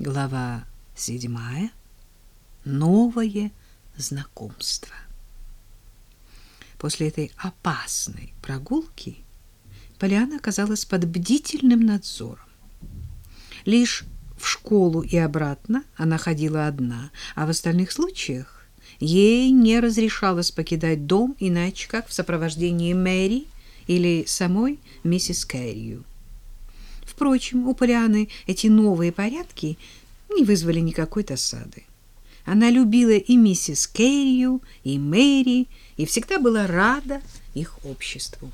Глава седьмая. Новое знакомство. После этой опасной прогулки Поляна оказалась под бдительным надзором. Лишь в школу и обратно она ходила одна, а в остальных случаях ей не разрешалось покидать дом иначе как в сопровождении Мэри или самой миссис Кэррию. Впрочем, у Полианы эти новые порядки не вызвали никакой досады. Она любила и миссис Кэррию, и Мэри, и всегда была рада их обществу.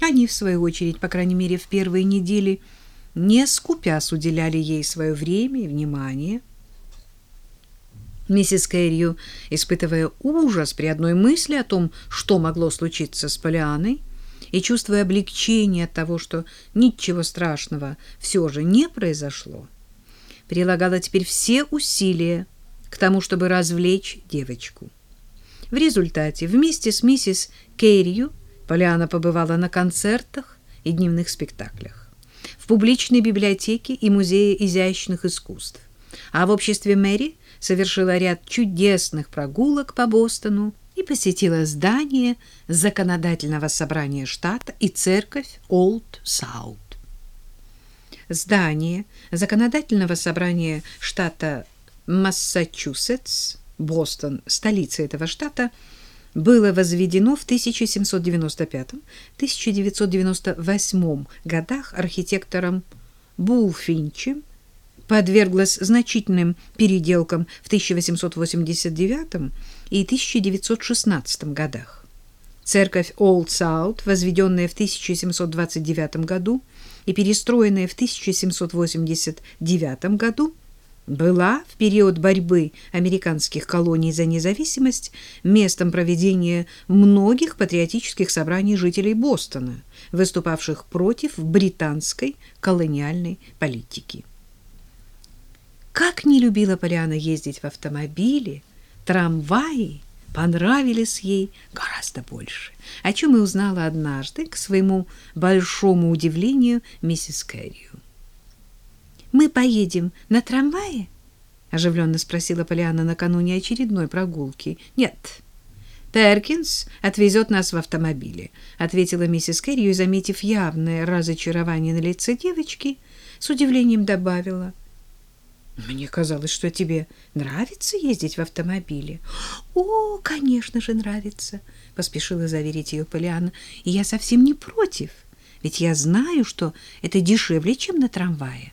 Они, в свою очередь, по крайней мере, в первые недели, не скупясь, уделяли ей свое время и внимание. Миссис Кэррию, испытывая ужас при одной мысли о том, что могло случиться с Полианой, и чувствуя облегчение от того, что ничего страшного все же не произошло, прилагала теперь все усилия к тому, чтобы развлечь девочку. В результате вместе с миссис Керрию Поляна побывала на концертах и дневных спектаклях, в публичной библиотеке и музее изящных искусств, а в обществе Мэри совершила ряд чудесных прогулок по Бостону посетила здание законодательного собрания штата и церковь Олд Саут. Здание законодательного собрания штата Массачусетс, Бостон, столица этого штата, было возведено в 1795-1998 годах архитектором Булфинчем подверглась значительным переделкам в 1889 и 1916 годах. Церковь Олд Саут, возведенная в 1729 году и перестроенная в 1789 году, была в период борьбы американских колоний за независимость местом проведения многих патриотических собраний жителей Бостона, выступавших против британской колониальной политики. Как не любила Поляна ездить в автомобиле, трамваи понравились ей гораздо больше, о чем и узнала однажды, к своему большому удивлению, миссис Кэррию. «Мы поедем на трамвае?» — оживленно спросила Поляна накануне очередной прогулки. «Нет, Перкинс отвезет нас в автомобиле», — ответила миссис Кэррию, заметив явное разочарование на лице девочки, с удивлением добавила — мне казалось, что тебе нравится ездить в автомобиле. О, конечно же, нравится, поспешила заверить ее Полианна. И я совсем не против, ведь я знаю, что это дешевле, чем на трамвае.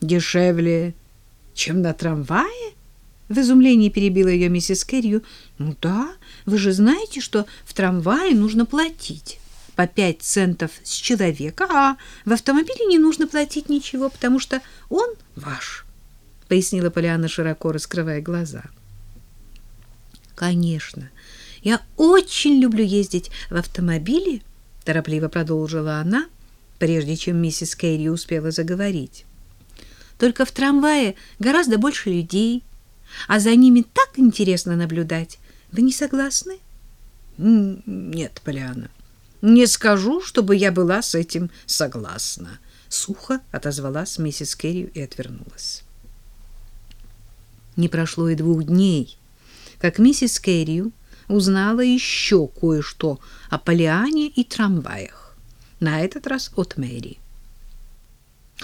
Дешевле, чем на трамвае? В изумлении перебила ее миссис Кэррию. Ну да, вы же знаете, что в трамвае нужно платить по пять центов с человека, а в автомобиле не нужно платить ничего, потому что он ваш пояснила Поляна, широко раскрывая глаза. Конечно, я очень люблю ездить в автомобиле, торопливо продолжила она, прежде чем миссис Кейри успела заговорить. Только в трамвае гораздо больше людей, а за ними так интересно наблюдать. Вы не согласны? Нет, Поляна. Не скажу, чтобы я была с этим согласна, сухо отозвалась миссис Керри и отвернулась. Не прошло и двух дней, как миссис Кэррию узнала еще кое-что о Полиане и трамваях, на этот раз от Мэри.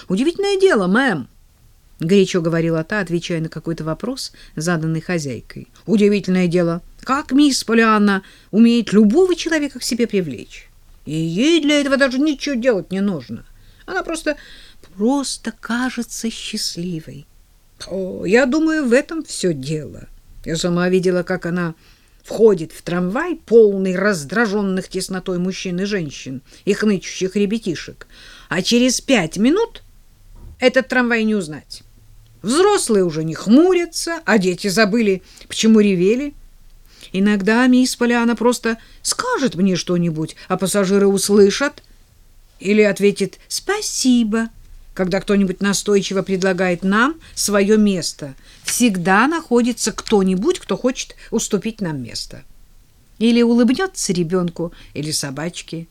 «Удивительное дело, мэм!» — горячо говорила та, отвечая на какой-то вопрос, заданный хозяйкой. «Удивительное дело, как мисс Полианна умеет любого человека к себе привлечь. И ей для этого даже ничего делать не нужно. Она просто, просто кажется счастливой. О, я думаю, в этом все дело. Я сама видела, как она входит в трамвай, полный раздраженных теснотой мужчин и женщин, и хнычущих ребятишек, а через пять минут этот трамвай не узнать. Взрослые уже не хмурятся, а дети забыли, почему ревели. Иногда мисс Поляна просто скажет мне что-нибудь, а пассажиры услышат или ответит «спасибо», когда кто-нибудь настойчиво предлагает нам свое место, всегда находится кто-нибудь, кто хочет уступить нам место. Или улыбнется ребенку, или собачке.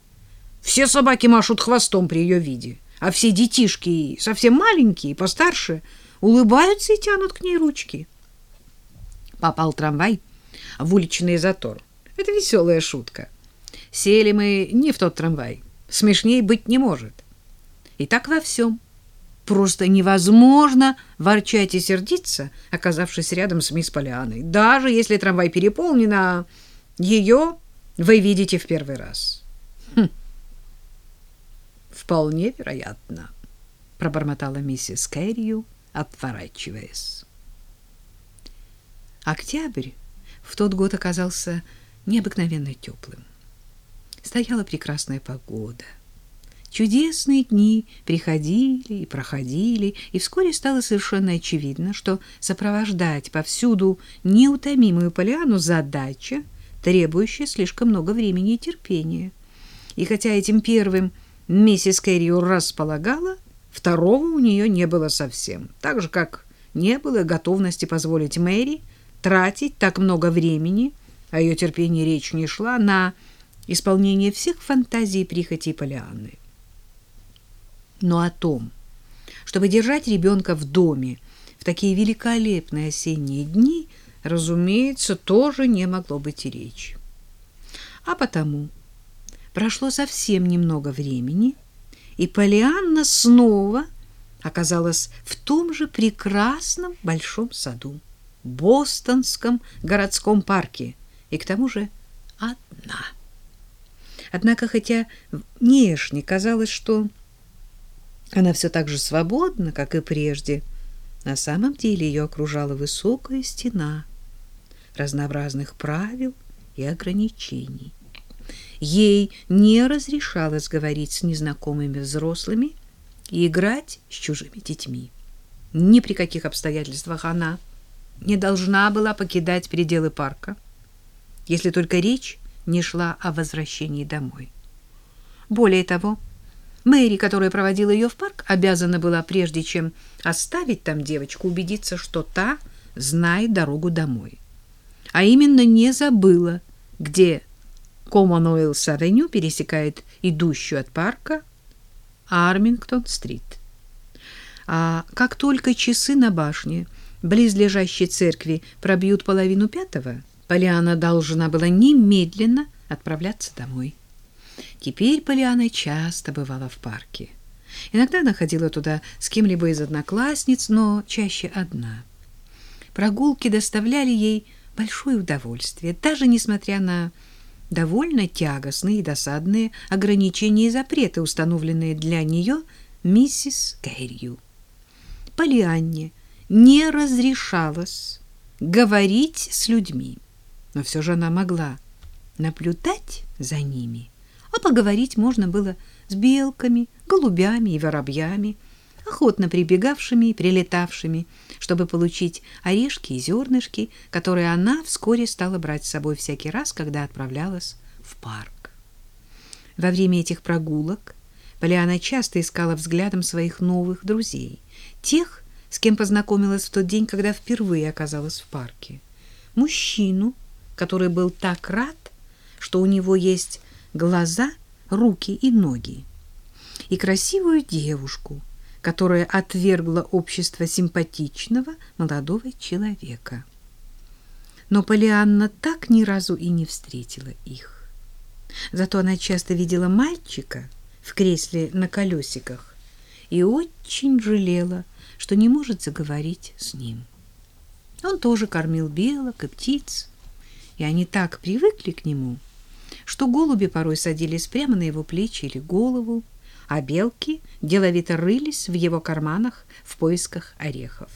Все собаки машут хвостом при ее виде, а все детишки, совсем маленькие, постарше, улыбаются и тянут к ней ручки. Попал трамвай в уличный затор. Это веселая шутка. Сели мы не в тот трамвай. Смешней быть не может. И так во всем. Просто невозможно ворчать и сердиться, оказавшись рядом с мисс Полианой. Даже если трамвай переполнен, а ее вы видите в первый раз. Хм. Вполне вероятно, пробормотала миссис Кэррию, отворачиваясь. Октябрь в тот год оказался необыкновенно теплым. Стояла прекрасная погода. Чудесные дни приходили и проходили, и вскоре стало совершенно очевидно, что сопровождать повсюду неутомимую Полиану задача, требующая слишком много времени и терпения. И хотя этим первым миссис Кэррио располагала, второго у нее не было совсем, так же, как не было готовности позволить Мэри тратить так много времени, а ее терпение речь не шла, на исполнение всех фантазий и прихотей Полианны. Но о том, чтобы держать ребенка в доме в такие великолепные осенние дни, разумеется, тоже не могло быть и речи. А потому прошло совсем немного времени, и Полианна снова оказалась в том же прекрасном большом саду, Бостонском городском парке, и к тому же одна. Однако, хотя внешне казалось, что она все так же свободна, как и прежде. На самом деле ее окружала высокая стена разнообразных правил и ограничений. Ей не разрешалось говорить с незнакомыми взрослыми и играть с чужими детьми. Ни при каких обстоятельствах она не должна была покидать пределы парка, если только речь не шла о возвращении домой. Более того, Мэри, которая проводила ее в парк, обязана была, прежде чем оставить там девочку, убедиться, что та знает дорогу домой. А именно не забыла, где Коммонуэллс-авеню пересекает идущую от парка Армингтон-стрит. А как только часы на башне близлежащей церкви пробьют половину пятого, Полиана должна была немедленно отправляться домой. Теперь Полиана часто бывала в парке. Иногда она ходила туда с кем-либо из одноклассниц, но чаще одна. Прогулки доставляли ей большое удовольствие, даже несмотря на довольно тягостные и досадные ограничения и запреты, установленные для нее миссис Кэррию. Полианне не разрешалось говорить с людьми, но все же она могла наблюдать за ними поговорить можно было с белками, голубями и воробьями, охотно прибегавшими и прилетавшими, чтобы получить орешки и зернышки, которые она вскоре стала брать с собой всякий раз, когда отправлялась в парк. Во время этих прогулок Полиана часто искала взглядом своих новых друзей, тех, с кем познакомилась в тот день, когда впервые оказалась в парке. Мужчину, который был так рад, что у него есть глаза, руки и ноги. И красивую девушку, которая отвергла общество симпатичного молодого человека. Но Полианна так ни разу и не встретила их. Зато она часто видела мальчика в кресле на колесиках и очень жалела, что не может заговорить с ним. Он тоже кормил белок и птиц, и они так привыкли к нему, что голуби порой садились прямо на его плечи или голову, а белки деловито рылись в его карманах в поисках орехов.